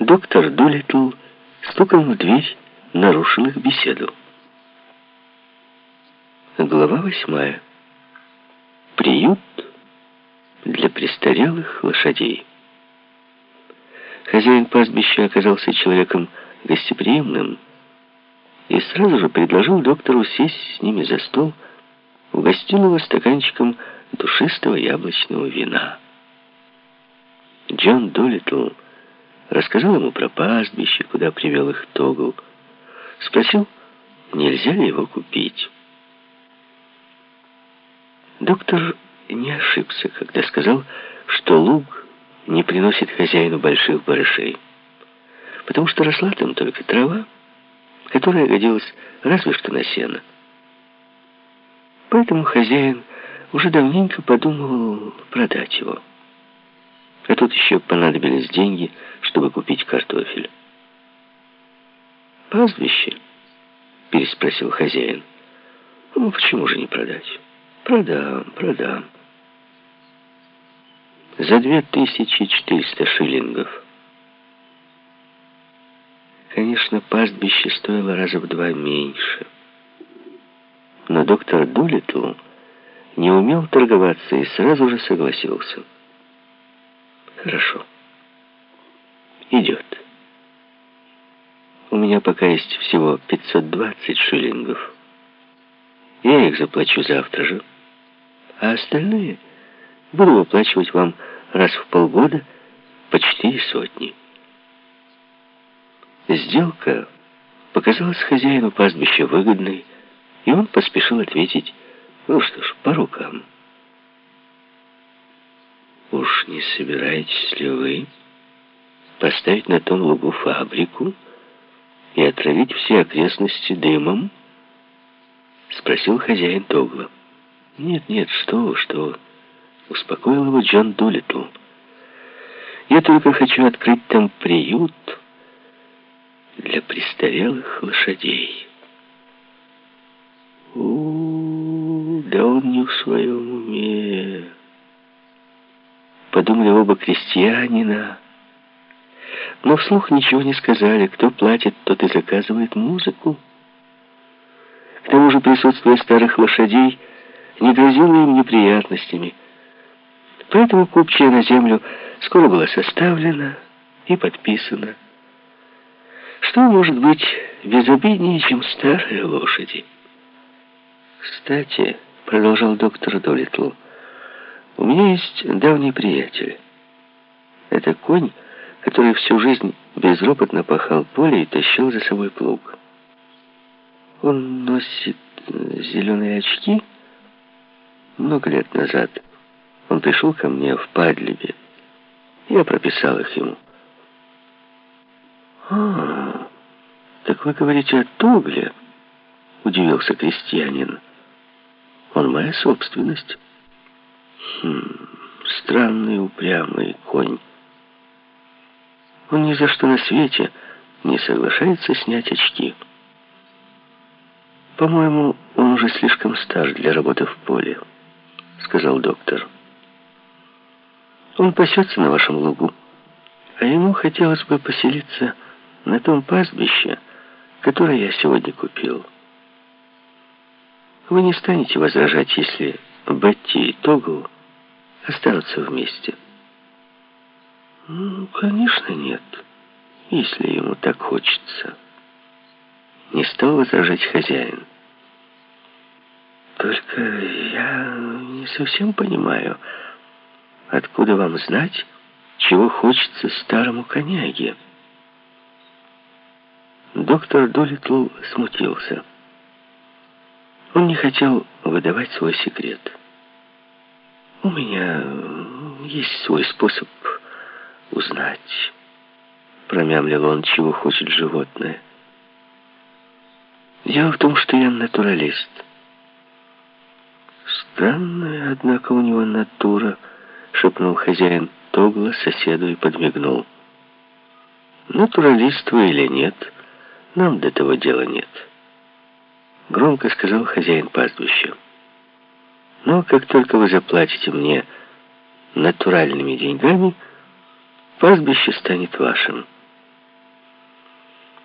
Доктор Дулитл стуком в дверь нарушил их беседу. Глава восьмая. Приют для престарелых лошадей. Хозяин пастбища оказался человеком гостеприимным и сразу же предложил доктору сесть с ними за стол, угостил его стаканчиком душистого яблочного вина. Джон Долитл рассказал ему про пастбище, куда привел их Тогл, спросил, нельзя ли его купить. Доктор не ошибся, когда сказал, что луг не приносит хозяину больших барышей, потому что росла там только трава, которая годилась разве что на сено. Поэтому хозяин уже давненько подумывал продать его. А тут еще понадобились деньги, чтобы купить картофель. «Пастбище?» — переспросил хозяин. «Ну, почему же не продать?» «Продам, продам». «За две тысячи четыреста шиллингов». Конечно, пастбище стоило раза в два меньше. Но доктор Дулитл не умел торговаться и сразу же согласился. Хорошо. Идет. У меня пока есть всего 520 шиллингов. Я их заплачу завтра же. А остальные буду выплачивать вам раз в полгода по четыре сотни. Сделка показалась хозяину пастбища выгодной, и он поспешил ответить, ну что ж, по рукам. Уж не собираетесь ли вы поставить на том лугу фабрику и отравить все окрестности дымом? Спросил хозяин Тогла. Нет, нет, что что. Успокоил его Джон Дулитл. Я только хочу открыть там приют для престарелых лошадей. У, -у, -у да он не в своем уме. Подумали оба крестьянина. Но вслух ничего не сказали. Кто платит, тот и заказывает музыку. К тому же присутствие старых лошадей не грозило им неприятностями. Поэтому купчая на землю скоро была составлена и подписана. Что может быть безобиднее, чем старые лошади? Кстати, продолжал доктор Долитл, у меня есть давний приятель. Это конь, который всю жизнь безропотно пахал поле и тащил за собой плуг. Он носит зеленые очки. Много лет назад он пришел ко мне в Падлибе. Я прописал их ему. «А, так вы говорите о Тогле?» — удивился крестьянин. «Он моя собственность». «Хм, странный упрямый конь. Он ни за что на свете не соглашается снять очки. По-моему, он уже слишком стар для работы в поле», — сказал доктор. «Он пасется на вашем лугу, а ему хотелось бы поселиться на том пастбище, которое я сегодня купил. Вы не станете возражать, если Бетти и Тогл останутся вместе? Ну, конечно, нет, если ему так хочется. Не стал возражать хозяин. Только я не совсем понимаю, откуда вам знать, чего хочется старому коняге. Доктор Долитл смутился. Он не хотел выдавать свой секрет. «У меня есть свой способ узнать», — промямлил он, чего хочет животное. «Дело в том, что я натуралист». «Странная, однако, у него натура», — шепнул хозяин Тогла соседу и подмигнул. «Натуралист вы или нет?» Нам до того дела нет. Громко сказал хозяин пастбища. Но как только вы заплатите мне натуральными деньгами, пастбище станет вашим.